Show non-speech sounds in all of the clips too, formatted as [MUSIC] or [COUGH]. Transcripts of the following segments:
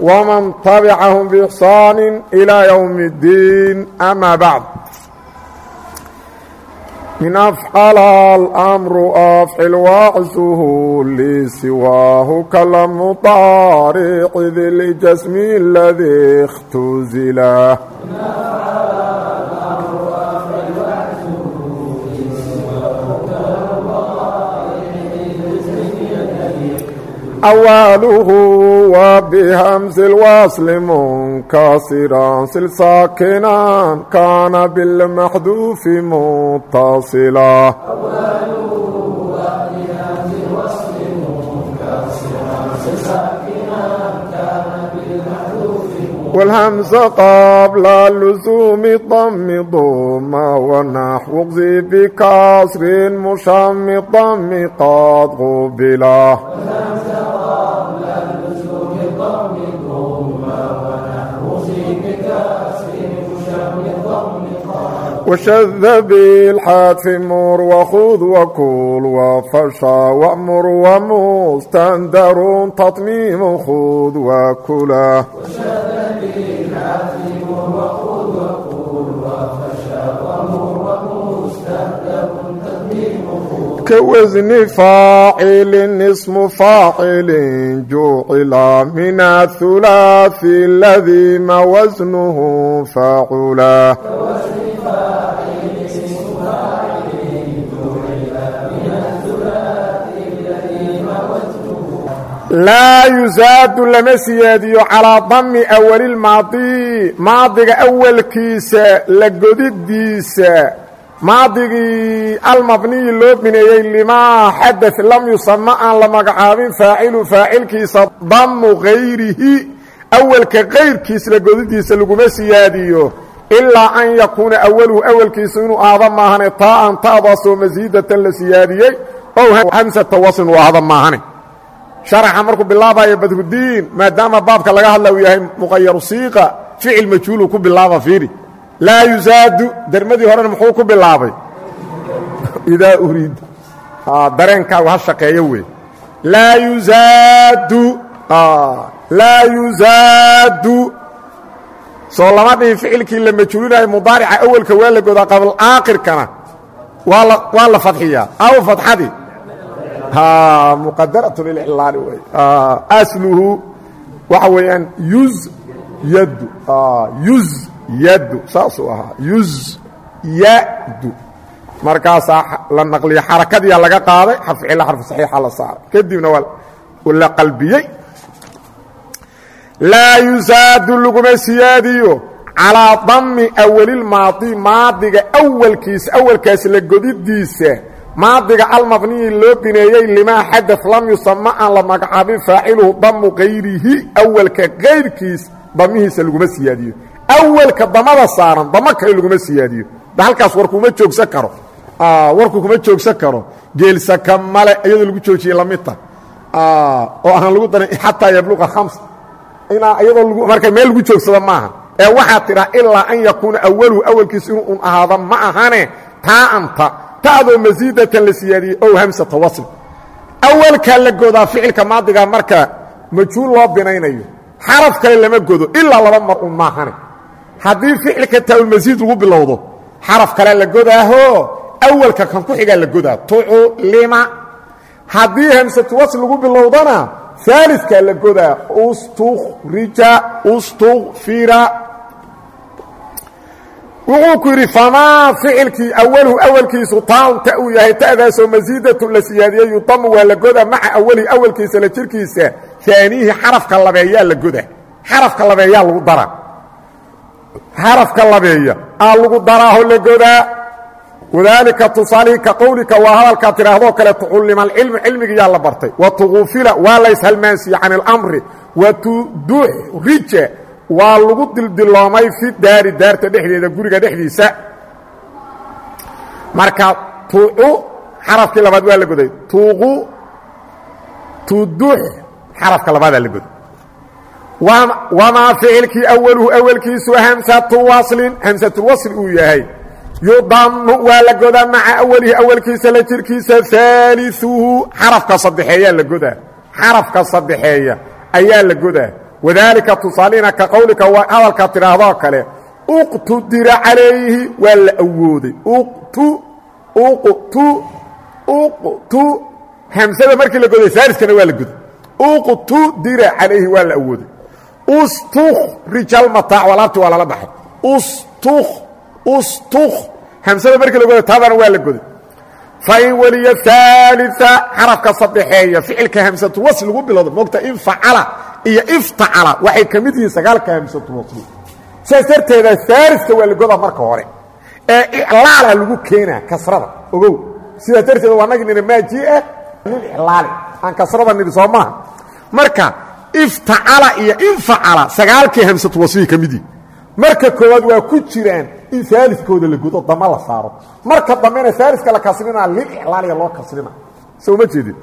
ومن تبعهم بإحسان إلى يوم الدين أما بعد من أفعل الأمر أفعل وعزه لسواه كالمطارق ذي الجسم الذي اختزله awaaluhu waa bihamsi lwaasli munkasiran silsaakinan kaana bilmaxduufi muntasila والهمز قبل اللزوم ضم ضم ونحو اقذف بكسر مشم ضم قد قبلا وشذ بالحتف مر وخذ وكل وفشى وأمر ومستندر تطميم خذ وكلا كوزن فاعل اسم فاعل جعل من الثلاث الذي ما وزنه فعلا كوزن laa yusaadu lama siyaadiyo calaa dami awalilmaadi maadiga awalkiisa la godidiisa. Maadigii almabniyi loo bineeyey limaa xada lam yusama aan la magacaabin faacilu faacilkiisa damu gayrihi awalka kayrkiis la godidiisa laguma siyaadiyo ilaa an yakuuna awaluhu awalkiisu inuu aada maahane taa an ta'daasoo masiidatan la siyaadiyey ow hamsata waslin u aada maahane. Sharaxa markuu bilaabayo badrudiin maadaama baabka laga hadla uu yahay muqayaru siiqa ficil majhuulu ku bilaaba fiiri. Laa yusaadu dermadii horena muxuu ku bilaabay? Idaa uriid dareenkaagu ha shaqeeyo wey laa yusaadu laa yusaadu soo lama ficilkii la majhuulinayo mudaarica awelka waa la godaa qabl aakhirkana waa la fadxiyaa. Aw fadxadii muqadaraة lilclaali wey asluhu waxa weeyaan yuz yadu yuz yadu saasuu ahaa. Yuz yadu markaasaa la naqliya xarakadiia laga qaaday xarficila xarfu saxiixa la saaray. Kadibna waa la laa yusaadu laguma siyaadiyo calىa dami awalilmaadi maadiga awalkiisa awalkaas la godidiisa maadiga almabniyi loo bineeyey limaa xadaf lam yusama aan la magacaabin faaciluhu damu kayrihi awalka kayrkiis damihiisa laguma siyaadiyo awalka damada saaran damo kale laguma siyaadiyo da halkaas warkuma joogsan karo warku kuma joogsan karo geelsaka male iyadoo lagu joojiyey lamidta oo aan lagu darin xataa yabluqa khams inaa iyadoo marka meel lagu joogsado maaha. Ee waxaa tidhaa ilaa an yakuuna awaluhu awalkiis inuu un ahaado ma ahane taa anta ta'doo masiidatan la siyaadiyey ow hamsata wasl. Awalkaa la godaa ficilka maadiga marka majhuul loo binaynayo xaraf kale lama godo ilaa laba mar un maahane haddii ficilka taawulmasiid lagu bilowdo xaraf kale la godaaho awalka kan ku xigaa la godaa tuculima haddii hamsatu wasl lagu bilowdana aalidkaa la godaa ustukhrija ustukfira wuxuu ku yidhi famaa ficilkii awaluhu awalkiisu taanta uu yahay ta'daasoo masiidatu la siyaadiyey yudamu waa la goda maca awalihi awalkiisa la jirkiisa aaniihi xarafka labeeyaa la goda xarafka labeeyaa lagu dara xarafka labeeya aa lagu daraaho la godaa wadaalika tusaalihii ka qowlika waa hadalkaa tidhaahdoo kale tucullima alcilmu cilmigiyaa la bartay wa tuqufila waa layshalmaansiiye can اlamri wa tuduxrija waa lagu dildiloomay fi daari daarta dhexdeeda guriga dhexdiisa marka tuucu xarafkii labaad waa la goday tuuqu tudux xarafka labaadaa la goday wamaa ficilkii awaluhu awalkiisu hamsatu waslin hamsatulwasli uu yahay yudamu waa la godaa maca awalihi awalkiisa la jirkiisa aaliuhu xarafka saddexeeyaa la godaa xarafka saddexeeya ayaa la godaa wadaalika tusaalina ka qowlika waa hadalka tidhaahdoo kale uqtudira calayhi waa la awooday uqtu hamsada markii la goday saaliskana waa la goday uqtudira calayhi waa la awooday ustukrijalmataac walaabti waa lala baxay ustuk hamsada markii la goday taadana waa la goday fain weliya aalia xarafka saddexeeya ficilka hamsatu wasl lagu bilowda moogta in facala iyo iftacala waxay ka mid yihiin sagaalka hamsatu wasli saas darteeda aaliska waa la godaa marka hore ee iclaala lagu keenaa kasrada ogow sidaas darteeda waa nagi nina maajiah lilaali aan kasrada nidhi soo maaha marka iftacala iyo infacala sagaalkii hamsatu waslihi ka mid yihiin marka koowaad waa ku jiraan in aalidkooda la godo dama la saaro. Marka dambena aalidka la kasrinaa liliclaaliya loo kasrina soo ma jeedin?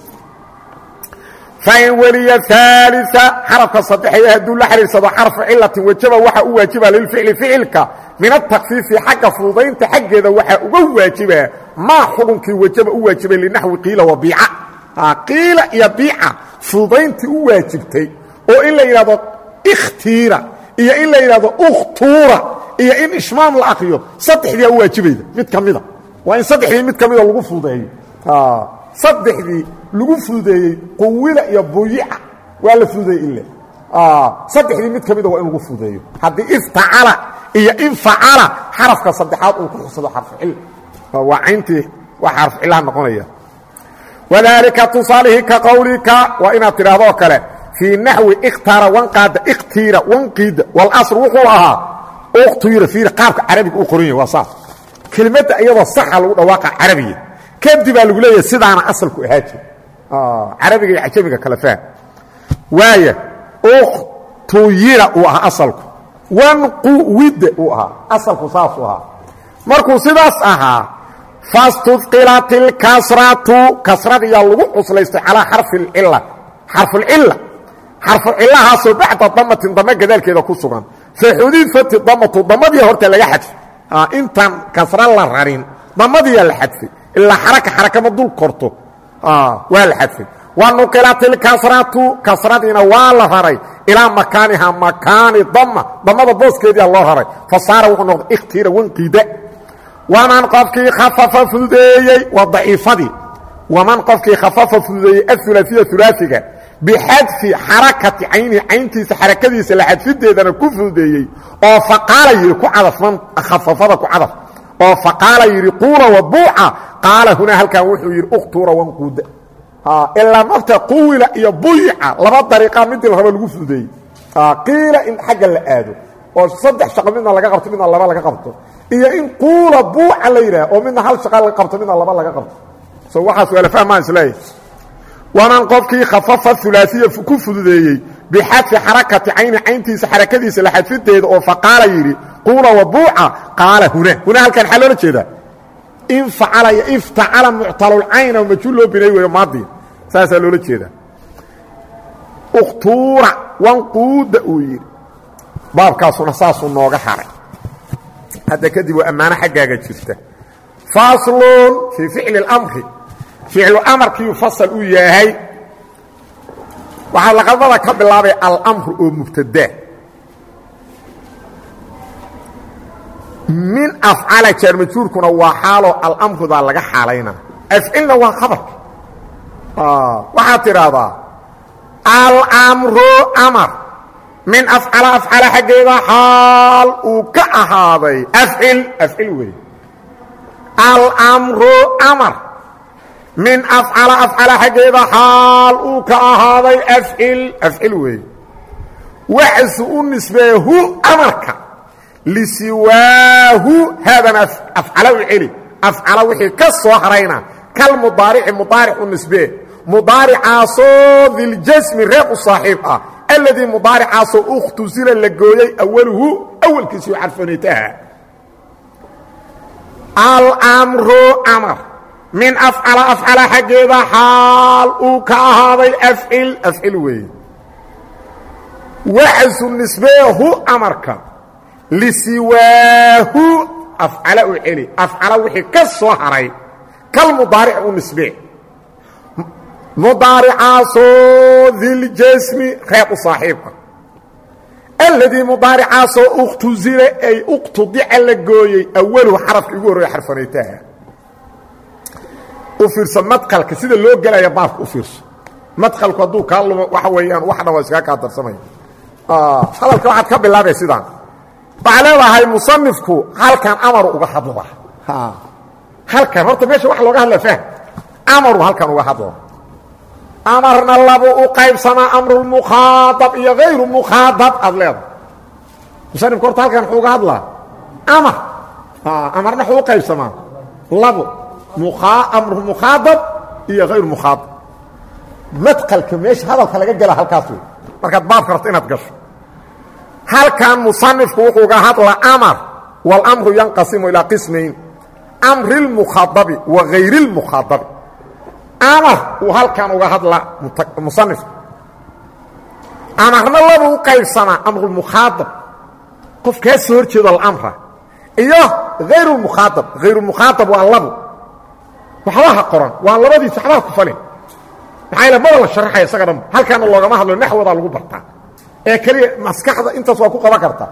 Fain weliya aalia xarafka saddexeeya hadduu la xidhiirsado xarfu cilatin wajaba waxa u waajiba lilficli ficilka. Min atakfiifi xagga fududaynta xaggeeda waxaa uga waajibaa maa xukunkii wajaba u waajibay linaxwi qiila wa biica. Qiila iyo biica fududayntii u waajibtay. Oo in la yidhahdo ikhtiira iyo in la yidhahdo ukhtuura iyo in ishmaam la akriyo saddexdiia u waajibayda mid ka mida. Waa in saddexdii mid ka mida lagu fududeeyo saddexdii lagu fududeeyey quwila iyo buyica waa la fududeeyey ile saddexdii mid ka mida waa in lagu fududeeyo haddii iftacala iyo infacala xarafka saddexaad uu ku xugsado xarfu cil. Waa cayntii waa xarfu cilaha noqonaya. Wadaalika tusaalihii ka qowlika waa inaad tidhahdoo kale fii naxwi ikhtaara wanqaada ikhtiira wanqiida walasr wuxuu ahaa fiir qaabka carabiga u qoran yahy waa saas. Kelimadda iyadoo saxa lagu dhawaaqa carabiya kadibaa lagu leeyahay sidaana asalku ahaa jir. Carabiga iyo cajamiga kale fahm waaya ukhtuyira uu ahaa asalku. Wanquwida uu ahaa. Asalku saasuu ahaa. Markuu sidaas ahaa fastudqilat ilkasratu kasradiyaa lagu cuslaystay calaa xarfi اlcila xarfuulcila xarfu cilahaasoo bacda damatin dama gadaalkeeda ku sugan faxudifati damatu damadii horta laga xadfay intaan kasra la rarin damadiyaa la xadfay ilaa xaraka xarakama dul korto. Waa la xadfay wa nuqilat ilkasratu kasradiina waa la raray. Ilaa makaaniha makaani dama damada booskeedia loo raray. Fa saara wuxuu noqday ikhtiira wanqiida waman qofkii khafafa fududeeyey waa daciifadii. Waman qofkii khafafa fududeeyey aulaiya ulaaiga bixadfi xarakati caynihi cayntiisa xarakadiisa la xadfideedana ku fududeeyey. oo faqaala yidhi ku cadaf man khafafada ku cadaf oo faqaala yidhi quula wa buuca qaala hunaa halkan wuxuu yidhi ukhtuura wanquuda ilaa nafta quwila iyo buyca laba dariiqa midii la rabo lagu fududeeyey qiila in xagga la aado oo saddex shaqo midna laga qabto midna laba laga qabto iyo in quula buuca la yidhaah oo midna hal shaqa laga qabto midna laba laga qabto so waxaas waa la fahmaan isleeyahy waman qofkii khafafa ulaaiya ku fududeeyey bixadfi xarakati cayni cayntiisa xarakadiisa la xadfideeda oo faqaala yidhi quula wa buuca? Qaala huna. Huna halkan xaa loola jeedaa. In facala iyo iftacala muctalulcayn oo majhuul loo binay weeyo maadiya saasaa loola jeedaa. Ukhtuura wanquuda uu yidhi. Baabkaasuna saasuu nooga haray hadda kadib waa ammaano xaggaaga jirta. Faslun fii ficli اlamri ficlu amarkiiu fasal u yahay. Waxaa laqabada ka bilaabay almru oo mubtadaa min afcala jaarmajuurkuna waa xaaloo almrudaa laga xaalayna. Afcilna waa khabarka waxaad tidhaahdaa almru amar. Min afcala afcala xaggeeda xaal uu ka ahaaday afcil afcil weeye almru amar min afcala afcala xaggeeda xaal uu ka ahaaday afcil afcil weeye waxsu u nisbeeye hu amarka lisiwaahu haadana afcala u celi. Afcala wixii ka soo harayna kalmudaarici mudaaric u nisbee. Mudaaricaasoo diljasmi reequ saaxiib ah. Alladii mudaaricaasoo ukhtusila la gooyey awaluhu almru amar min afcala afcala xaggeeda xaal uu ka ahaaday afcil afcil weeye waxasu nisbeehu amarka lisiwaahu afcala u celi. Afcala wixii ka soo haray kal mudaaric u nisbee. Mudaaricaasoo diljasmi reeb u saaxiibka. Alladii mudaaricaasoo ukhtuzila ay uqtudica la gooyey awaluhu xarafka igu horreeya xarfanaytaha u fiirso madqalka sida loo gelaya baabka u fiirso. Madqalku hadduu kaa lumo waxa weeyaan wax dhan waa iskaga kaa darsamaya hadalka waxaad ka bilaabay sidaan. Waxaa leedahay musanifku halkan amaru uga hadla halkan horta meesha waxa looga hadla fahm. Amaru halkan uga hadla amarna labu u qaybsamaa amrulmukhaadab iyo hayru mukhaadab aad leedahay. Musanifku horta halkan wuxuu uga hadlaa. Amar. Amarna wuxuu u qaybsamaa. Labo amru mukhaadab iyo hayru mukhaadab. Madqalka meesha hadalka laga gela halkaas wey markaad baabka rabto inaad gasho. Halkan musanifku wuxuu uga hadlaa amar walamru yanqasimu ilaa qismayn. Amri lmukhaadabi wa hayri lmukhaadabi amar uu halkan uga hadlaa musanifku amarna laba u qaybsamaa amrulmukhaadab qof kaa soo hor alamra. Iyo hayru lmukhaadab hayrulmukhaadab waa labo waxbaha qoran. Waa labadiis waxbaha ku falin. Maxaa yale maba la sharaxaya isaga dhan. Halkaana loogama hadlo naxwadaa lagu bartaa ee keliya maskaxda intaas waa ku qaban karta.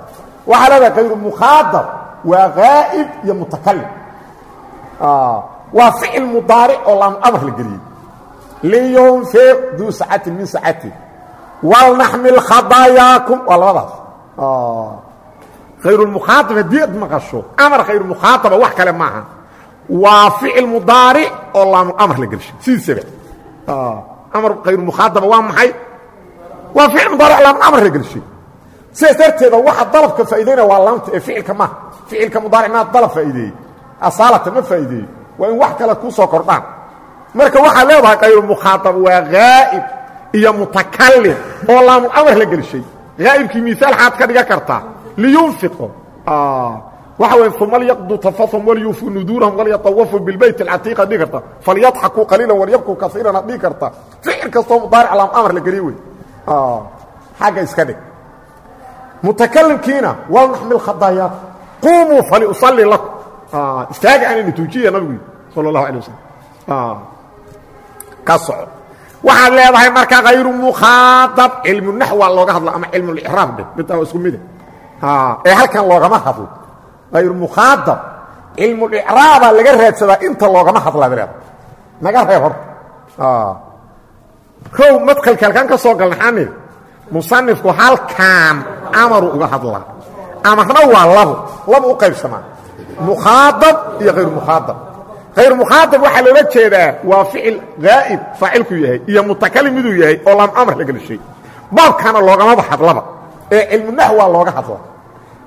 Waxaa leedahay hayru mukhaadab waa haa'ib iyo mutakalim waa ficil mudaaric oo laamu amar la geliyey. Liyunfiq duu sacatin min sacati. Walnaxmil khadaayaakum waa labadaas. Hayrulmukhaadab haddii ad maqasho amar hayrumukhaadaba wax kale maaha waa ficil mudaaric oo laamu amar la gelshay sidiisaba amar hayrumukhaadaba waa maxay? Waa ficil mudaaric laamu amar la gelshay sidaas darteeda waxa dalabka faa'idaynaya waa laamta ee ficilka maaha ficilka mudaaric maa dalab faa'iideeyey. Asaalata ma faa'iideeyey. Waa in wax kale kuu soo kordhaan. Marka waxaa leedahay kayrumukhaadab waa haa'ib iyo mutakalim oo laamu amar la gelshay haa'ibkii miaal xaad ka dhigan kartaa. Liyunfiqu waxa wey uma lyaqduu tafahum walyuufuu nuduurahum walyatawafuu bilbayt alcatiiqa dhigi karta. Falyadxakuu qaliilan walyabkuu kaiiran ad dhigi karta. Ficil kastoo mudaaric laam amar la geliye wey xagga iska dhig. Mutakalimkiina walnaxmil khadaayaat. Quumuu faliusalli lakum. Istaaga anayna tuujiya nabigu sal اlahu alay waslm ka soco. Waxaad leedahay marka hayru mukhaadab cilmu naxwa looga hadla ama cilmulicraab dhe midtaa waa isku mida ee halkan loogama hadlo hayru mukhaadab cilmulicraabaa laga raadsadaa inta loogama hadlaa leeda naga reeb horta kow madkalka halkaan ka soo galna xamil musanifku halkaan amaru uga hadlaa amarna waa labo laba u qaybsamaa mukhaadab iyo hayru mukhaadab hayru mukhaadab waxaa loola jeedaa waa ficil haa'ib faacilku yahay iyo mutakalim miduu yahay oo laam amar la gelishay baabkaana loogamaba hadlaba ee cilmu naxwaa looga hadla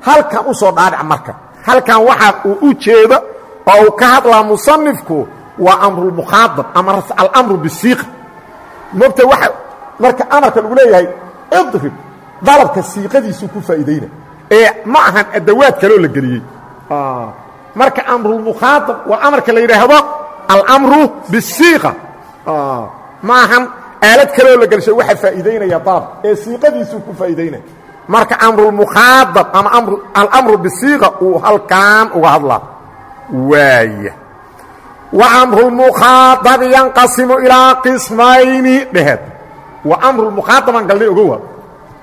halkan u soo dhaadhac marka halkan waxa uu u jeedo oo uu ka hadlaa musanifku waa amrulmukhaadab ama alamru bisiiqa mogta waa marka amarka lagu leeyahay idrib dalabka siiqadiisuu ku faa'iidayna. Ee ma ahan adawaad kaloo la geliyey. Marka amrulmukhaadab waa amarka la yidhaahdo alamru bisiiqa. Ma ahan aalad kaloo la gelshay waxa faa'iidaynaya dalab ee siiqadiisuu ku faa'iidaynaya marka amrulmukhaadab ama alamru bisiiqa uu halkaan uga hadlaa. Waaya wa amrulmukhaadabi yanqasimu ilaa qismayni dheheed wa amrulmukhaadabaan galnay ogowa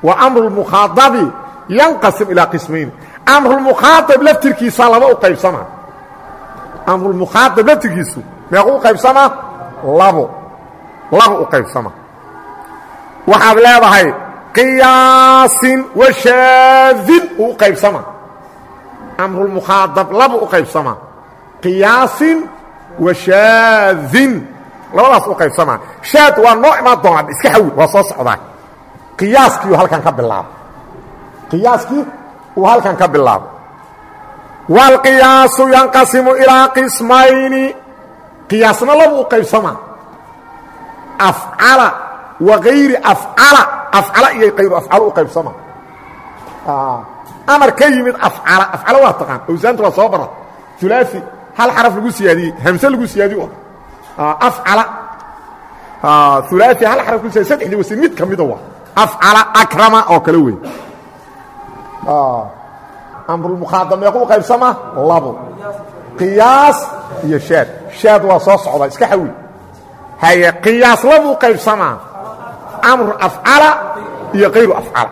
wa amrulmukhaadabi yanqasim ilaa qismayni. Amrulmukhaadab laftirkiisaa laba u qaybsamaa amrulmukhaadab laftirkiisu meequ u qaybsamaa labo. Laba u qaybsamaa waxaad leedahay qiyaasin wa shaadin uu u qaybsamaa amrulmukhaadab laba u qaybsamaa qiyaasin wa shaadin labadaas u qaybsamaa shaad waa noo imaan doonaa iska xawi waa soo socdaa. Qiyaaskiiu halkan ka bilaaba qiyaaskii uu halkan ka bilaabo. Wاlqiyaasu yanqasimu ilaa qismayni. Qiyaasna laba u qaybsamaa afcala wa gayri afcala afcala iyo kayru afcalo u qaybsama amar ka yimid afcala afcalo waa taqaan. Awsaanta waa soo bara ulaai hal xaraf lagu siyaadiyey hamse lagu siyaadiy afcala. Ulaai hal xaraf lagu siyadiy saddexdii wasi mid ka mida waa afcala akrama oo kale wey amrulmukhaadab meequu qaybsama labo. Qiyaas iyo shaad. Shaad waa soo socda iska xawi haye qiyaas labuu qaybsamaa amru afcala iyo kayru afcala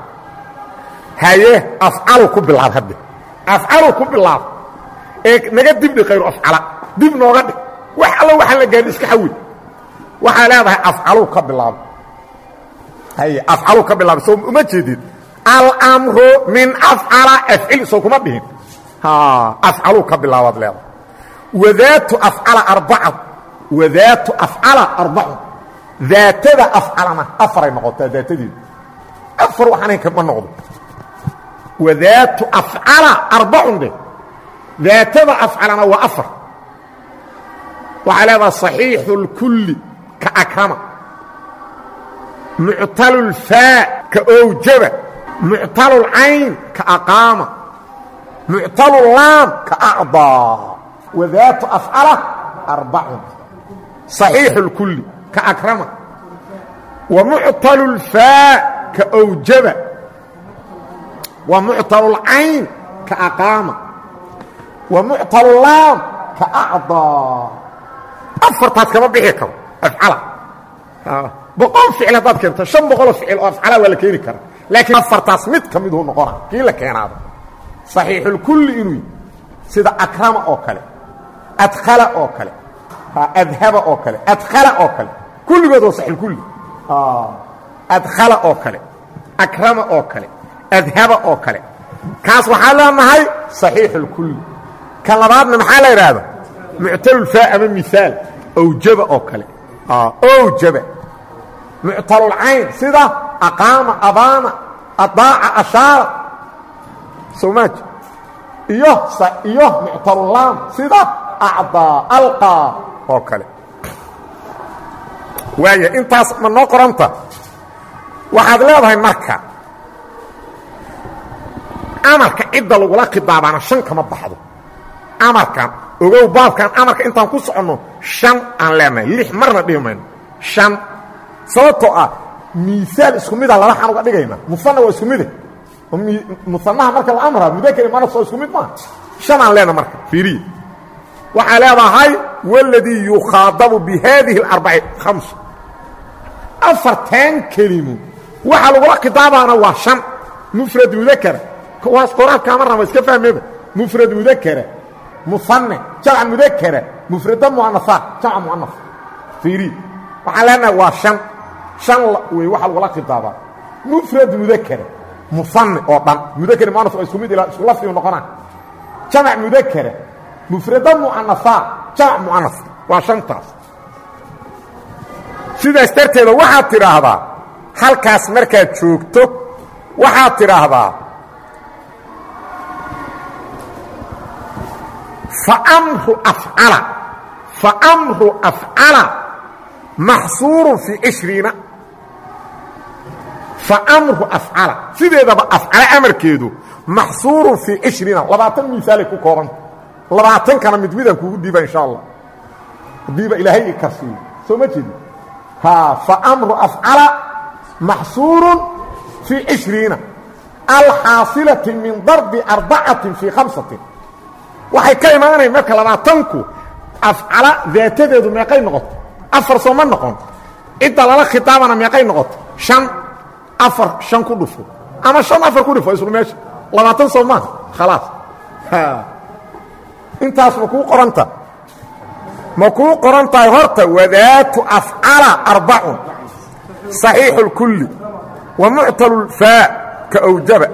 haye afcalu ku bilaab hadde. Afcalu ku bilaab. Ee naga dibdhi kayru afcala dib nooga dhig. Wax allo waxaan la gaadhi iska xawi waxaa leedahay afcalu ka bilaab. Haye afcalu ka bilaab. Soo uma jeedid almru min afcala afcil soo kuma dhihin. Afcalu ka bilaabaad leedahay. Wadaatu afcala arbacad wadaatu afcala arbacun daatada afcalana afaray noqotaa daatadeedu afar waxaanayn kama noqdo wadaatu afcala arbacun dheh daatada afcalana waa afar waxaa leedaha صaxiixu اlkulli ka akrama muctalu اlfaa ka owjaba muctalu اlcayn ka aqaama muctalu laam ka acdaa wadaatu afcala arbacun صaxiixu اlkulli ka akrama. Wa muctalu lfaa ka awjaba. Wa muctalu lcayn ka aqaama. Wa muctalu laam ka acdaa. Afartaas kama bixi karo afcala. Ah. Boqol ficil haddaad keento shan boqoloo ficil oo afcala waa la keeni kara. Laakiin afartaas mid ka miduu noqona kii la keenaada saxiixulkulli inuu sida akrama oo kale adkhala oo kale adhaba oo kale adkhala oo kale. Kulligood waa saxiixulkulli adkhala oo kale akrama oo kale adhaba oo kale. Kaas waxaa leenahay صaxiixulkulli ka labaadna maxaa la idhaahda muctalulfaa ama miaal owjaba oo kale. Owjaba muctalulcayn sida aqaama abaana adaaca ashaara. Somaaj iyo iyo muctalulaam sida acdaa alqaa oo kale. Waaya intaas ma noo qoranta? Waxaad leedahay marka amarka cidda lagula khidaabaana shan kama baxdo. Amarkan ogow baabkan amarka intaan ku soconno shan aan leenahay lix marna dhihi mayno. Shan. Sababtoo ah miisaal isku mida laba xan uga dhigayna. Musana waa isku mide musanaha marka la amraa mudakari manas oo isku mid maaha shan aan leenaha marka fiiriya waxaa leedahay waladii yukhaadabu bi haadihi اlarbaci khams afartan kelimo waxa lagula khidaabaana waa shan. Mufrad mudakara kuwaas qoraabkaama raba iska fahmeba mufrad mudakara muane jamc mudakara mufrada muanaa jamc muana fiiri. Waxaan leenahay waa an an wey waxa lagula khidaabaa mufrad mudakara muane oo dhan. Mudakr muana waa isku mid isku lafdigu noqonaa. Jamc mudakara mufrada muanaa jamc muana waa shantaas. Sidaas darteeda waxaad tidhaahdaa halkaas markaad joogto waxaad tidhaahdaa فmru afcala faamru afcala maxsuuru fii cishriina. Faamru afcala sideedaba afcala amarkeedu maxsuurun fii cishriina. Labaatan misaalay ku koobanta labaatankana mid midaan kugu dhiiba insha allah. Hadiiba ilaahay i karsiiyo soo ma jeedi faamru afcala maxsuurun fii cishriina. Alxaasilati min darbi arbacatin fii khamsatin. Waxay ka imaanayn marka labaatanku afcala daatadeedu meeqay noqoto afar soo noqon. Cidda lala khitaabana meeqay noqoto shan. Afar shan ku dhufo. Ama shan afar ku dhufo isku meesha. Labaatan soo maaha khalaas intaas ma kuu qoranta ma kuu qoran tahay horta wadaatu afcala arbacun صaxiixu اlkulli wa muctalu lfaa ka awjaba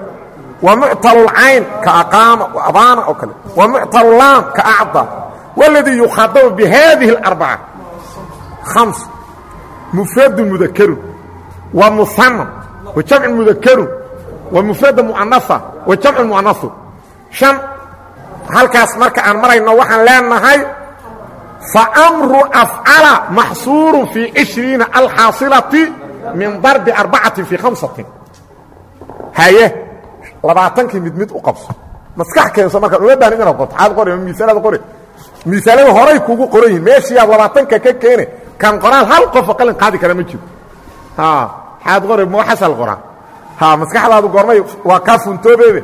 ومctل الcayn kaأqاama abaana oo kale ومctل laam kaأcضى والذي يkhaaطب بhadiه الأربعة خمس مفrad مذkr ومثنى وجمع مذkr ومفrad مؤنثة وجمع مؤنث شaن halkaas marka aan marayno waxaan leenahay famru afcala maxsuuru fii ishriina alxaasilati min darbi arbacati fii hamsatin haye labaatankii mid mid u qabso. Maskax keenso markaad uma baahnin inaad qorto aad qori miisaanaad qori miisaalada horay kuugu qoran yihiin meeshiiaad labaatanka ka keene kan qoraal hal qofoo qalin qaadi kara ma jiro. Maxaad qori muxasal qoraa. Maskaxdaadu gormay waa kaa funtoobeede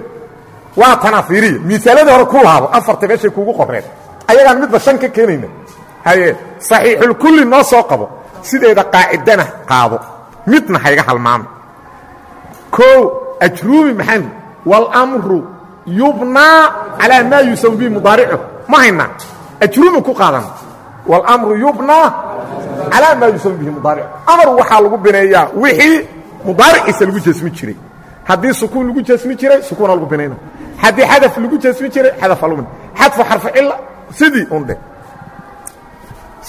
waa tanaa fiiriya miisaaladii hore ku laabo afarta meeshay kugu qoreen ayagaan midba shan ka keenayna haye saxiixulkulli noo soo qabo. Sideeda qaacidana qaado. Midna hayga halmaama koo ajruumi maxaan wاlmru yubnaa calaa maa yusawi bihi mudaaricu. Ma haynaa ajruumi ku qaadan. Wاlmru yubnaa calaa maa yusawi bihi mudaaricu. Amar waxaa lagu bineeyaa wixii mudaariciisa lagu jasmi jiray. Haddii sukuun lagu jasmi jiray sukuuna lagu binayna haddii xadaf lagu jasmi jiray xadafa lagu xadfu xarfu cila sidii un dheh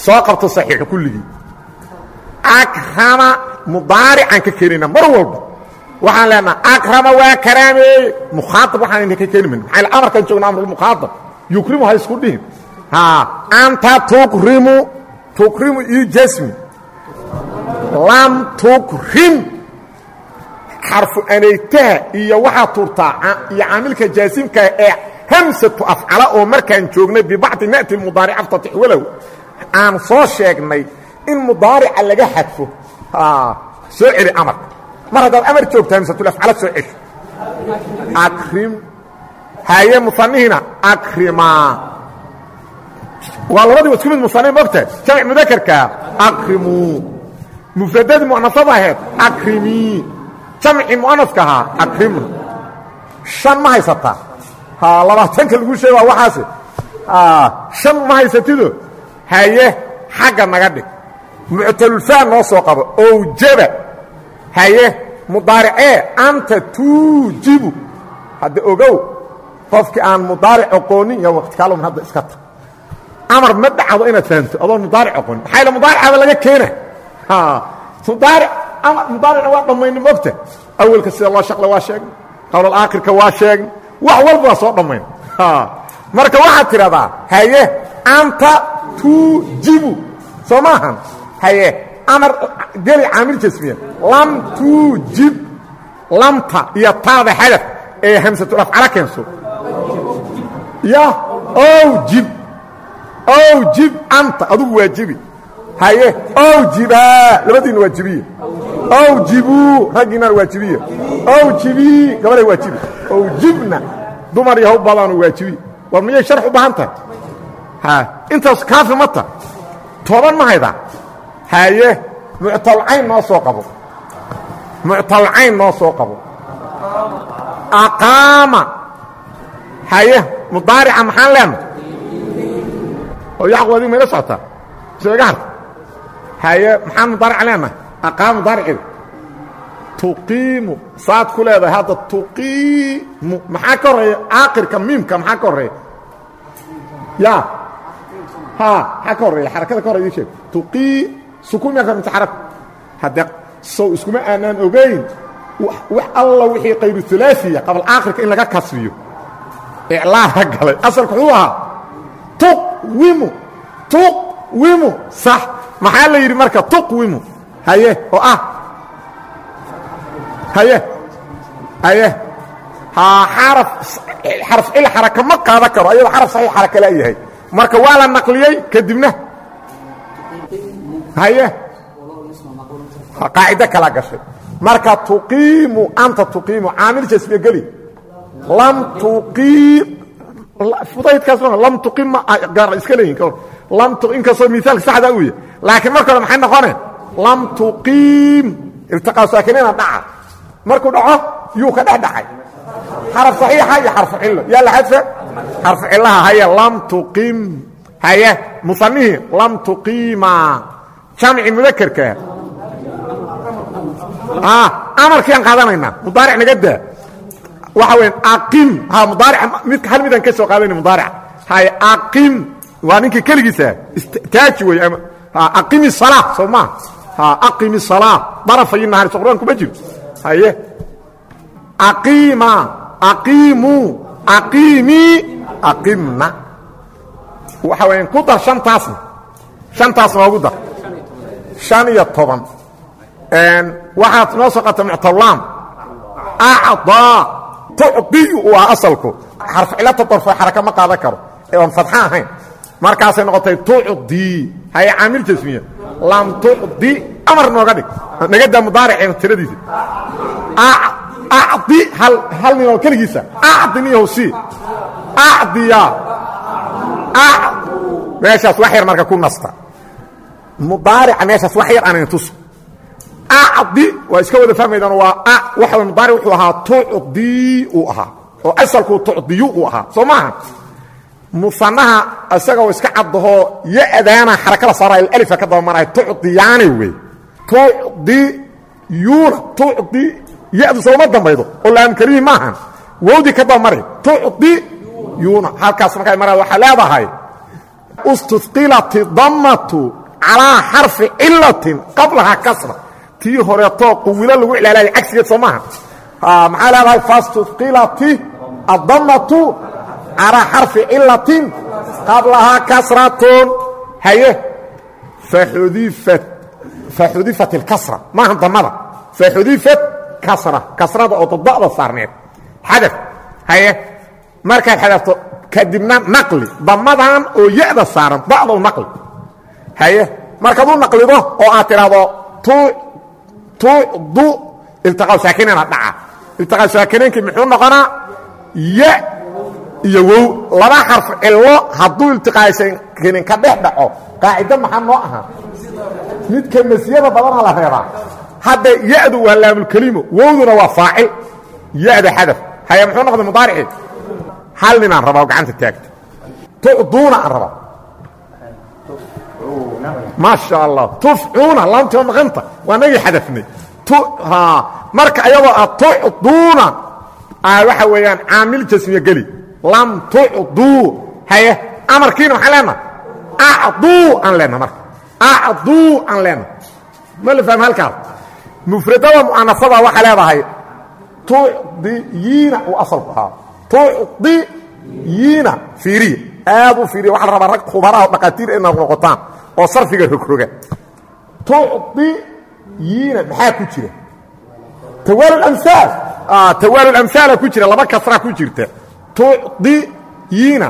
soo qabto saxiixu kulligii. Akrama mudaarican ka keenayna mar walba. Waxaan leenaha akrama waa karaameeye mukhaaab waxaan idin ka keeni mayna maxaa amarkan joogna amrulmukhaaab yukrimu ha isku dhihin. Anta tukrimu tukrimu io jasmi. Lam tukrim xarfu anaytaha iyo waxaa turtaa iyo caamilka jaasimkaa ee hamsatu afcala oo markaan joognay bibacdi na'ti mudaaric aftatix walow aan soo sheegnay in mudaarica laga xadfo. Soo celi amarka mar haddaad amar joogto hamsatulafcala soo cesho akrim. Haye musanihina akrimaa waa labadii wa isku mid musani mogtahay jamc mudakarkaa akrimuu mufradadii mu'anasada ahayd akrimii jamci mu'anaska ahaa akrimna shan ma haysataa ha labaatanka lagu sheega waa waxaase shan ma haysatido. Haye xagga naga dhig. Muctalulfaan noo soo qabo. Owjaba. Haye mudaaricee anta tuujibu. Hadda ogow qofkii aan mudaaric oqoonin iyo waqtikaalum hadda iska ta amar ma dhacdo inaad fahamto adoon mudaaric oqoonin. Maxaa yaele mudaaricaaba laga keena mudaaric amar mudaaricna waa dhammayna mogta awelka sida loo shaqla waa sheegna qowlalaakhirka waa sheegna wax walba waa soo dhammayn marka waxaad tidhahdaa haye anta tuujibu soo maahan haye amar geli caamil jasmiya. Lam tuujib lamta iyo taada xadaf ee hamsatulafcala keenso. Ya owjib owjib anta adugu waajibi. Haye owjibaa labadiinna waajibiye owjibuu raggiinana waajibiye owjibii gabaday waajibi owjibna dumar yahow badanu waajibi war miyay sharx u baahan tahay intaas kaafi ma ta toban ma haydaa haye muctalcayn noo soo qabo. Muctalcayn noo soo qabo. Aqaama. Haye mudaarica maxaan leenahay? Oo yacqub adigu mayla socotaa sheega harta. Haye maxaan mudaarica leenahay aqaama mudaariciga tuqiimu. Saad ku leedahay hadda tuqiimu. Maxaa ka horreeya? Aakirka miimka maxaa ka horreeya? Ya. Ha maxaa ka horreeya? Xarakada ka horreya ii sheeg. Tuqii sukuun miyaa ka hormata xaraka haddee sow iskuma aanaan ogayn wax alla wixii qayru ulaaiya qabl aakhirka in laga kasbiyo iclaana galay. Asalku wuxuu ahaa tuqwimu. Tuqwimu. Sax. Maxaa la yidhi marka tuqwimu haye oo ah. Haye. Haye. Ha xaraf xaraf cil xaraka ma qaadan karo ayadoo xaraf saxiix xaraka laayahay marka waa la naqliyey kadibna. Haye. Qaacido kala gashay. Marka tuqiimu anta tuqiimu caamil jasmiye geli. Lam tuqiim fudaydkaas lam tuqiim ma gaar iska leeyihiin lam inkastoo miaalka saxda u yahay. Laakiin marka hore maxay noqone lam tuqiim. Iltiqaa saakinina dhaca. Markuu dhaco yuu ka dhex dhacay. Xaraf saxiixa iyo xarfu cillo. Yaa la xadfa xarfu cillaha haye lam tuqiim. Haye musanihii lam tuqiima. Jamci mudakerka amarkiiaan qaadanaynaa mudaaric naga daa. Waxa weya aqim. Ha mudaaric mid hal midaan ka soo qaadanay mudaarica haye aqim. Waa ninkii keligiisa taaji wey ama aqimi salaa soo maa aqimi salaa darafayi nahaari so quraan kuma jiro. Haye. Aqiima aqiimuu aqiimii aqimna. Waxa weya ku dar shantaasna shantaas noogu dar. Shan iyo toban. Waxaad noo soo qata muctalaam acdaa tucdiyu uu ah asalku. Xarfu cilata darfo xaraka ma qaadan karo. Ee oon fadxa ahayn markaasay noqotay tucdii haye caamil jasmiya lam tucdi. Amar nooga dhig. Nagadaa mudaariceena tiradiisa acdi hal hal ninoo keligiisa. Acdiniyahu sii acdiya. Meeshaas wax yar marka ku nasta. Mudaarica meeshaas wax yar aanan tus acdi waa iska wada fahmaydaan waa waxa way mudaaric wuxuu ahaa tucdii uu ahaa. Oo asalku tucdiyu uu ahaa. Soo maaha musanaha isagoo iska caddahoo ya-daana xarakada saaraya alifa ka daba maraya tucdiyaani wey. Tucdiyuuna tucdi ya-du sooma dambaydo oo laamkarihi maahan wowdii ka daba maray tucdiyuuna halkaas markay maraya waxaa leedahay istudqilati dammatu calaa xarfi cilatin qablaha kasra. Tii horeetoo quwilo lagu cilaalaya cagsigeed soo maaha maxaa leedahay fastudqilati addammatu calaa xarfi cilatin qablahaa kasratun haye. Faxudifat ilkasra maaha damada. Faxudifat kasra. Kasrada oo dada'da saarneed. Xadaf haye. Markaad xadafto kadibna naqli. Damadan oo ya-da saaran da'dow naqli. Haye. Markaad u naqlido oo aad tidhaahdo tucdu iltiqaa saakinina dhaca iltiqaa saakininkii muxuu noqonaa iyo wow laba xarf cillo hadduu iltiqaa saakinin ka dhex dhaco. Qaacido maxaa noo ahaa? Midka masiyada badana la reebaa. Hadda ya-du waa laamulkelimo wowduna waa faacil. Ya-da xadaf. Haye muxuu noqday mudaaricii? Hal ninaan rabaa oo gacanta taagta. Tucduuna aan rabaa. Maa sha allah tufcuuna laamtii waa maqanta? Waa nagii xadafnay. Marka ayadoo ah tucduuna waxa weeyaan caamil jasmiye geli lam tucduu haye amarkiina waxaan leenaha acduu aan leenaha marka. Acduu aan leenaha ma la fahma halkaas? Mufradada mu'anasada waxaa leedahay tucdiyiina uu asalku ahaa. Tucdiyiina fiiriya aad u fiiriya waxa la rabaa rag khubaraha dhaqaatiir inaad noqotaan oo sarfiga rogroga. Tucdiyiina maxaa ku jira? Tawaalulamhaal tawaalulamhaala ku jira. Laba kasraa ku jirta tucdiyiina.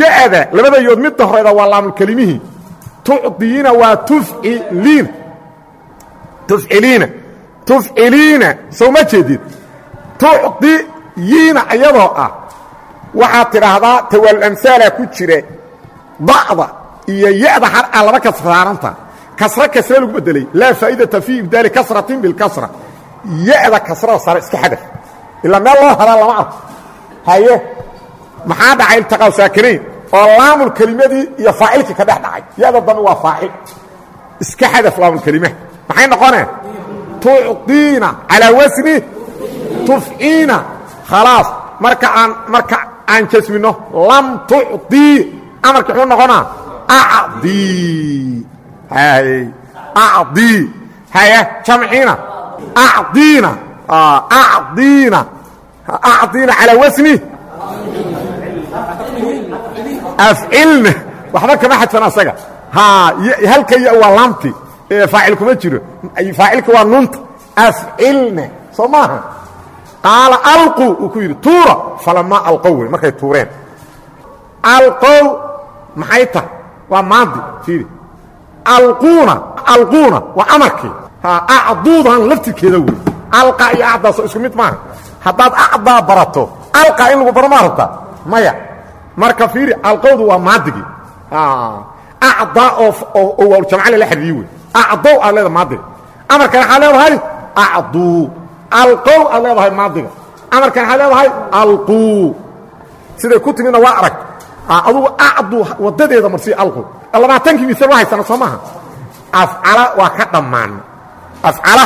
Ya-da labada yood midda horeyda waa laamulkelimihii tucdiyiina waa tufciliina tufciliina. Tufciliina sow ma jeedid tucdiyiina iyadoo ah waxaad tidhaahdaa tawaalulamhaala ku jira da'da iyo ya-da har a laba kasraaranta kasra kasra lagu bedelay laa faa'idata fii ibdaali kasratin bilkasra ya-da kasrada sare iska xadaf. Ilaa meel loo hadaa lama arko haye. Maxaa dhacay iltiqaaw saakinayn oo laamul kelimadii iyo faacilkii ka dhex dhacay. Ya-da dambe waa faacil iska xadaf laamulkelimaha maxay noqoneen tucdiina calaa wasni tufciina. Khalaas. Marka aan marka aan jasmino lam tucdii amarka muxuu noqonaa acdii haye. Acdii haye. Jamciina. Acdiina acdiina acdiina calaa wasni afcilna waxba kama xadfan asaga halka ya waa laamti faacil kuma jiro faacilka waa nunta afcilna soo maaha qaala alqu uu ku yidhi tuura falamaa alqow wey markay tuureen alqow maxay tahay waa maadi fiiri alquuna alquuna waa amarkii acduudan laftirkeeda wey alqa iyo acdaasoo isku mid maaha haddaad acdaa barato alqa in lagu baro maa rabtaa maya. Marka fiiri alqowdu waa maadigii acdaa oo jamcale la xiriiriye wey acdow aad leedahay maadiga amarkan waxaa leedahay acduu. Alqow aad leedahay maadiga. Amarkan waxaa leedahay alquu. Siday ku timidna waa arag. Adugu acdu wadadeeda marsii alqu labaatankii misal waa haysana soo maaha afcala waa ka dhammaanay afcala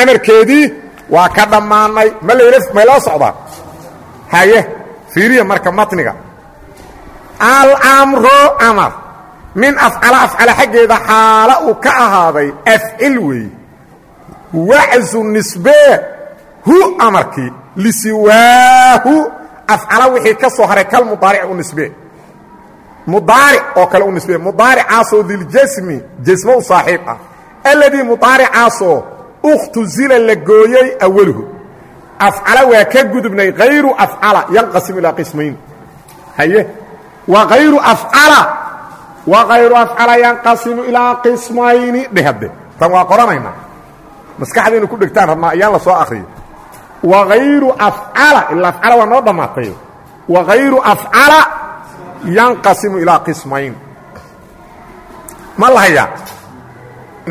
amarkeedii waa ka dhammaanay. Ma layla mayloo socdaa? Haye fiiriya marka matniga. Alamro amar. Min afcala afcala xaggeeda xaala uu ka ahaaday afcil weeye waczu nisbee hu amarkii lisiwaahu. Afcala wixii ka soo haray kal u nisbee mudaaric oo kale u nisbee mudaaricaasoo diljasmi jasmo saaxiib ah. Alladii mudaaricaasoo ukhtuzila la gooyey awaluhu afcala waa ka gudubnay hayru afcala yanqasimu ilaa qismayn. Haye? Wa hayru afcala. Wa hayru afcala yanqasimu ilaa qismayni dhehade tan waa qoranaynaa. Maskaxda inu ku dhegtaan rabnaa ayaan la soo akriyo wa hayru afcala ilaa afcala waa noo dhammaatay. Wa hayru afcala yanqasimu ilaa qismayn. Ma la hayaa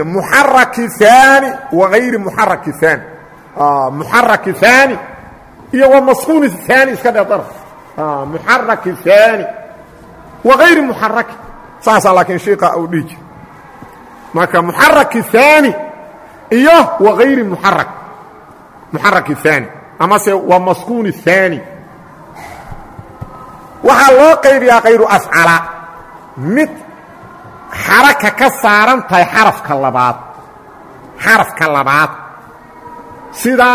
muxaraki aani wa hayri muxaraki aani muxaraki aani iyo wa maskuuni aani iska dhe dar muxaraki aani wa hayri muxaraki saasaa laakiin shiika uu dhihi jir marka muxaraki aani iyo wa hayri muxarak muxaraki aani amase wa maskuuni aani waxaa loo qaybiyaa hayru afcala. Mid xaraka ka saaran tahay xarafka labaad. Xarafka labaad. Sida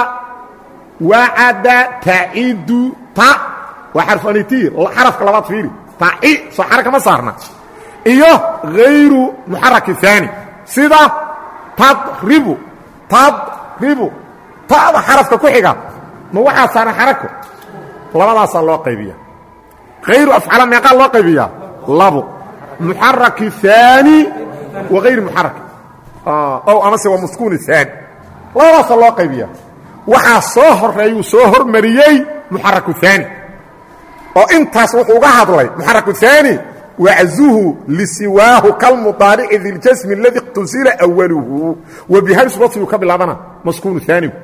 wacada tacidu ta. Waa xarfu anitiir xarafka labaad fiiri. Taci soo xaraka ma saarna. Iyo hayru muxaraki aani sida tadribu tadribu. Ta'da xarafka ku xiga? Ma waxaa saaran xarako? Labadaasaa loo qaybiya hayru afcala meeqaa loo qaybiyaa? Labo muxaraki aani wa hayri muxaraki. Ow amase waa maskuuni aani labadaasa loo qaybiya waxaa soo horeeyuu soo hormariyey muxaraku aani oo intaas wuxuu uga hadlay muxaraku aani waczuhu lisiwaahu kalmudaarici diljasmi aladi iqtusila awaluhu wa bihams wasfigu ka bilaabana maskuunu aanigu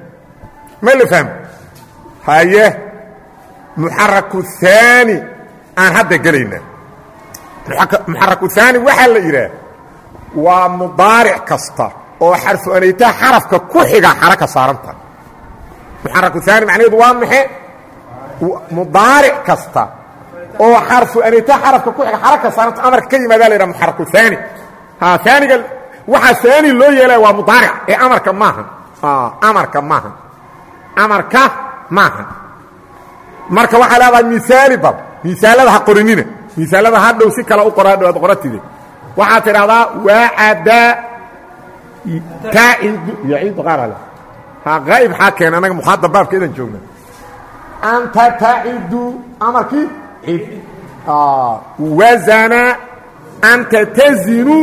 ma la fahmo? Haye muxaraku aani aan hadda gelaynaa muxaraku aani waxaa la yidhaah waa mudaaric kasta oo xarfu anaytaha xarafka ku xiga xaraka saaranta. Muxaraku aani macnaheedu waa maxe mudaaric kasta oo xarfu anaytaha xarafka ku xiga xaraka saaranta. Amarka ka yimaadaa la yidhaha muxaraku aani ha aaniga waxaa aani loo yeelaya waa mudaaric. Ee amarka maaha. Amarka maaha. Amarka maaha. Marka waxaa leedahay miaali bal miaalada ha qorinina miaalada ha dhow si kale u qora hadhow ad qoratide waxaad tidhahdaa waacada taacidu yaciidu qaar ale ha qaa'ib xaa keena annaga mukhaatab baabkeedan joogna. Anta tacidu amarkii cid wazana anta tazinu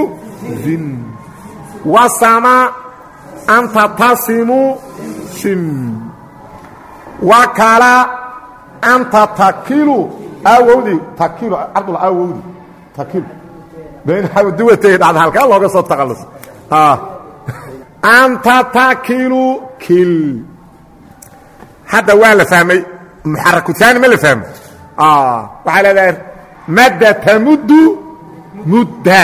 zin. Wasama anta tasimu sim wakala anta takilu awowdi takilu cabdul awowdi takilu duwatay dhacda halkaa looga soo taqallus anta takilu kil hadda waa la fahmay muxaraku aani ma la fahmo. Waxaa leedahay madda tamuddu mudda.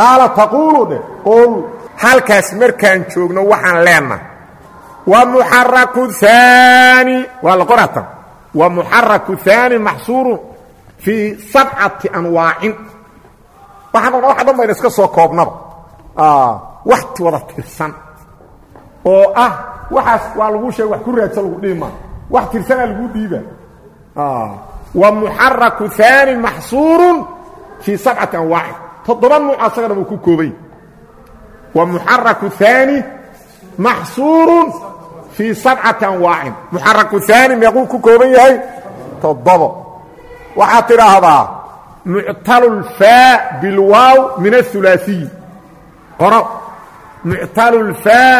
Qaala taqulu dhe qol halkaas markaan joogno waxaan leenahay. Wa muxaraku aani waa la qoratan wa muxaraku aani maxsuuru fii sabcati anwaacin. Waxaan waxa dhan bayna iska soo koobnaba. Wakti wada tirsan. Oo ah waxaas waa laguu sheega wax ku raadsan lagu dhihi maa wax tirsanaa laguu dhiiba. Wa muxaraku aani maxsuurun fii sabcati anwaacin. Toddoba nuuc asagana wuu ku koobay. Wa muxaraku aani maxsuurun fii sabcati anwaacin muxaraku aani meequu ku kooban yahay toddobo waxaad tidhaahdaa muctalulfaa bilwaaw min aulaaiyi qoro muctalulfaa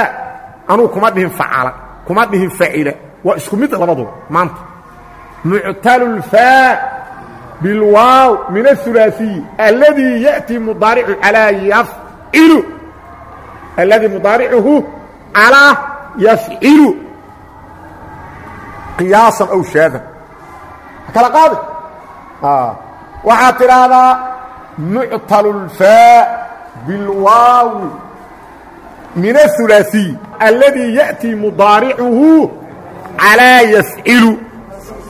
anuu kuma dhihin facala kuma dhihin facila waa isku mid labaduba maanta muctalulfaa bilwaaw min aulaaiyi alladii ya'tii mudaaricu calaa yafcilu alladii mudaaricuhu calaa yafcilu qiyaasan aw shaadan. Kala qaadi? Waxaad tidhaahdaa muctalu lfaa bilwaawi min aلhulaasiy alladii ya'tii mudaaricuhu calىa yafcilu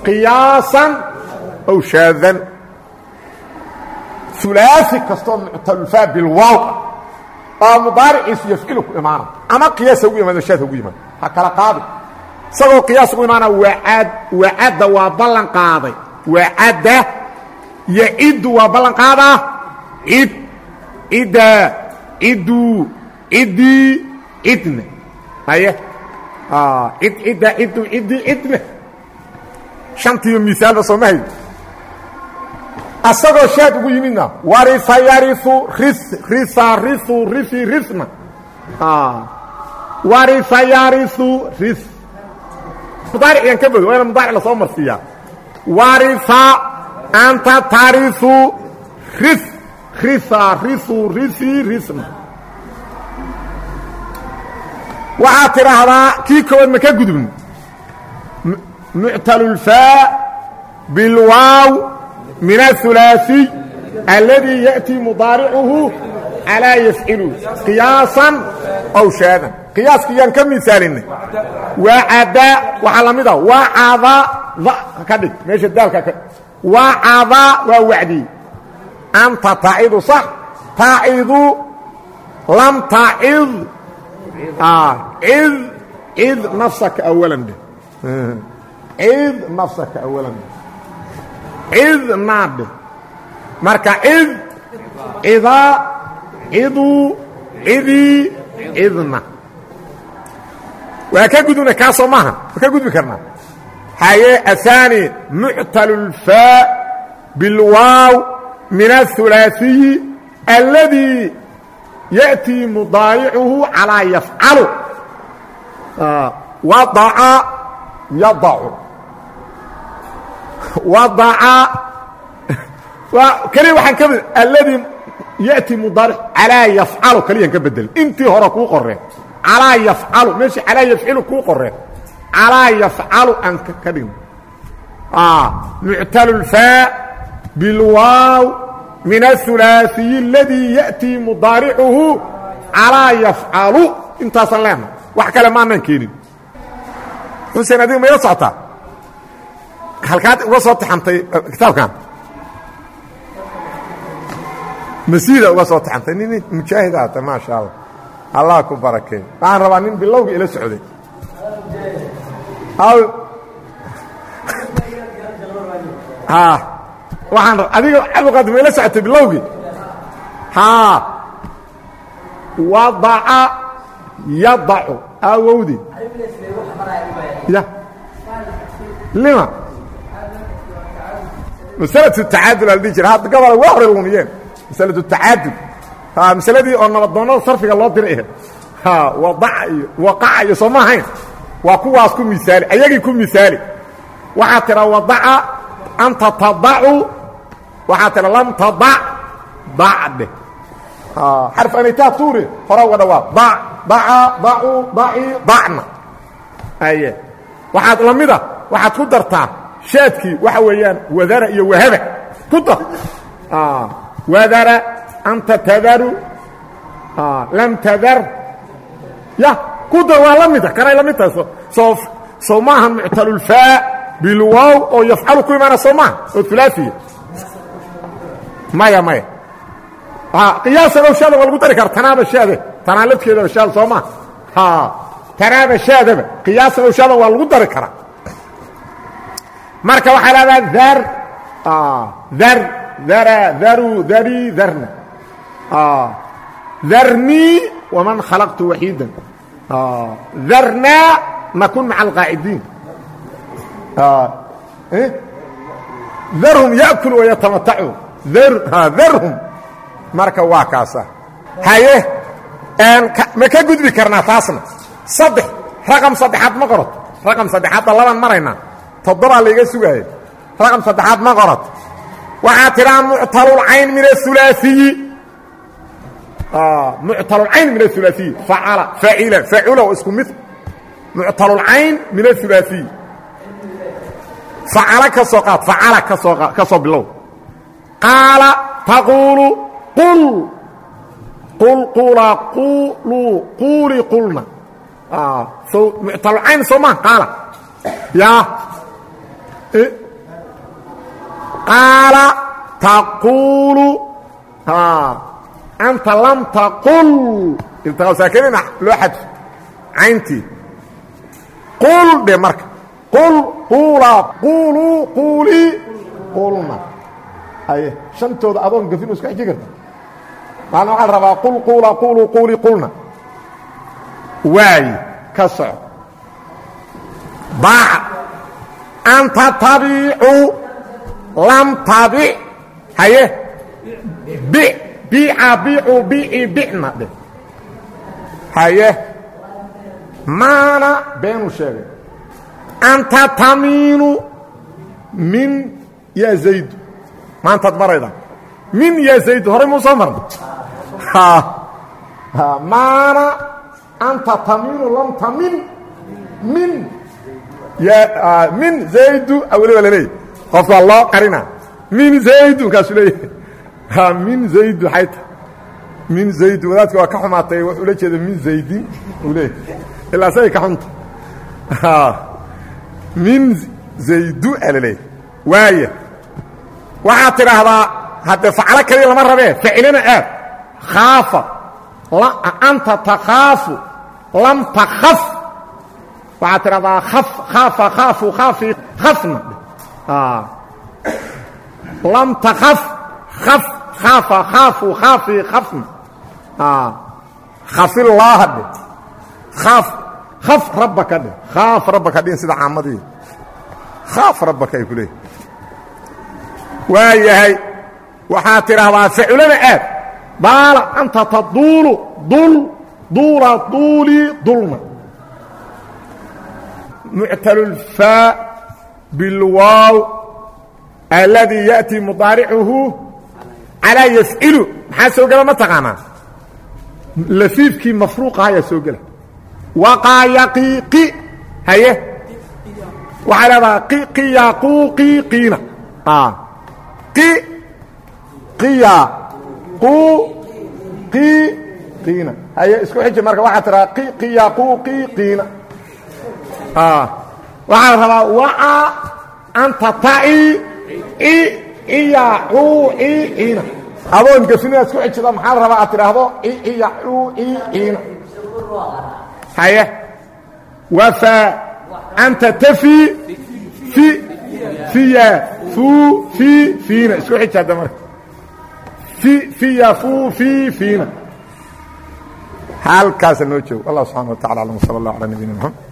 qiyaasan aw shaadan. Ulaai kastoo muctalulfaa bilwaaw oo mudaariciisu yafcilu ku imaana ama qiyaas ugu imaado shaad ugu yimaado ha kala qaadi isagoo qiyaas ugu imaana waad wacadda waa ballan qaaday wacadda yaciddu waa ballan qaadaa cid ciddaa cidduu ciddii cidna haye cid cidda ciddu ciddii cidna shantiiyo misaalba sooma hayo asagoo shaad ugu yimidna warisa yariu ris risa risu risi risna warisa yariu ris. Mudaaricyan ka bodo waa ina mudaaric la soo marsiiyaa warisa anta tarisu ris risa risu risi risna waxaad tidhaahdaa kii koowaad ma ka gudubn muctalulfaa min aلثulaaثiy alladii yأtii mudaaricuhu calىa yafcilu qiyaasan aw shaadan qiyaaskiyaan ka misaalinay wacada waxaa la mida wacada ka dhig meesha daalka ka wacada waa wacdiyey anta tacidu sax tacidu lam tacid cid cid nafsaka awalan dheh cid nafsaka awalan dheh cid naabid marka cid cidaa ciduu cidii cidna. Waa ka gudubna kaasoo maaha. Waa ka gudbi karnaa haye ahaani muctalu lfaa bilwaaw min aلhulaasiyi alladii ya'tii mudaaricuhu calaa yafcalu. Wadaca yadacu keliya waxaan ka bedel alladii ya'ti mudaaric calaa yafcalo keliyan ka bedelin intii hore kuu qoreen calaa yafcalu meeshii calaa yafcilu kuu qoreen calaa yafcalu aan ka dhigno muctalulfaa bilwaaw min aلhulaaiyi اladii ya'tii mudaaricuhu calaa yafcalu intaasaan leenahay wax kale maanaan keenin xuseen ma ila halkaad uga soo taxantay kitaabkan? Masiida uga soo taxantay. Nin mujaahid aata maasha allah allah ku barakeey waxaan rabaa nin bilowga ila socday. [LAUGHS] Waaan adiga cabdiqaadir ma ila socotay bilowgii? Wadaca yadacu. Awowdi. Lima masalatu tacaadul aldhihi jira hadda gabala waa hore lumiyeen. Masalatu tacaadul masaladii oo nabadoonnada sarfiga loo ahayd ha wadaca iyo waqaca iyo soo ma ahayn. Waa kuwaas ku misaali ayagii ku misaali. Waxaa tira wadaca anta tadacu waxaa tira lam tadac dacdhe xarf anaytaa tuure hore uga dhawaaq dac daca dacu daci dacna aye waxaad la mida waxaad ku dartaa shaadkii waxa weeyaan wadara iyo wahaba. Ku dar wadara anta tadaru. Lam tadar. Ya ku dar waa la mida kanay la mid tahay soo soo maahan muctalulfaa bilwow oo yafcalu ku imaana soo maaha oo ulaaiya maya maya. Qiyaasan shaada waa lagu dari kara tanaaba shaade tanaa lafkeedaba shaada soo maa tanaaba shaadaba qiyaasan shaada waa lagu dari karaa marka waxaa lahdaa dar. Dar dara daru dari darna. Darnii waman khalaqtu waxiidan darnaa nakun maca alqaacidiin darhum yaأkul wayatamatacun darhum. Marka waa kaasa. Haye ma ka gudbi karnaa taasna. Saddex raqam saddexaad ma qorato raqam saddexaadda labaan maraynaa toddobaa layga sugaaya raqam saddexaad ma qorato waxaa tidhaa muctalulcayn min aulaaiyi muctalulcayn min aulaaiyi facala facila facula oo isku mid. Muctalulcayn min aulaaiyi facala ka soo qaad facala ka soo ka soo bilow. Qaala taquulu qul. Qul qula qulu quuli qulna. So muctalulcayn soo maa qaala. Yaa qaala taquulu anta lam taqul iltiqaa saakinina loo xadfo cayntii qul dhe marka qul quula quuluu quulii qulna haye shantooda adoon gafin isku xiji karta maalna waxaa la rabaa qul quula quuluu quulii qulna waayi ka soco baaca an tatabiicuu lam tabic haye bi biica biicuu biicii bicna dhe haye maana beenuu sheegay anta tamiinu min ya zaydu maantaad marayda min ya zaydu horay muu soo marna maana anta tamiinu lam tamin min min zaydu weliba laleeyahy qofkaa loo qarina. Min zaydu kaasu leeyahay. Min zaydu ay ta min zaydu wadaadka waa ka xumaatay wuxuu la jeeda min zaydin uu leeyahay. Ilaa say ka xunta. Min zaydu a la leeyahay. Waaya waxaad tidhaahdaa haddee faclo kaliya lama rabee ficilina aad khaafa anta takhaafu lam takhaf waxaad tidhahdaa af khaafa khaafu khaafi khafna lam takhaf khaf khaafa khaafu khaafi khafna khafillaaha dhe khaaf khaf rabbaka dhe rabbaka dhihin sida caamadii khaaf rabbaka ay ku yahay waxaad tidhaahdaa ficilana aad. Daala anta taduulu dul duula duulii dulna muctal اlfaa bilwaaw alladii ya'tii mudaaricuhu calaa yafcilu maxaa soo gela ma taqaanaa? Lafiifkii mafruuqa ayaa soo gela waqaayaqiiqi haye? Waxaa leedaha qiyaquuqiiqiina qi qiya qu qi qiina. Haye isku xiji marka waxaa tiraa qi qiyaquuqiiqiina waxaa la rabaa waca anta taci i iya cuu i ciina adoon gafinaad isku xijida maxaa la rabaa aad tidhaahdo i iya cuu i ciina haye. Wafa anta tafi fi fiya fuu fi fiina isku xiji hadda marka fi fiya fuu fi fiina halkaasa noo joogo. Allah subxana wa tacala alam sala allah calaa nabiyina mxamed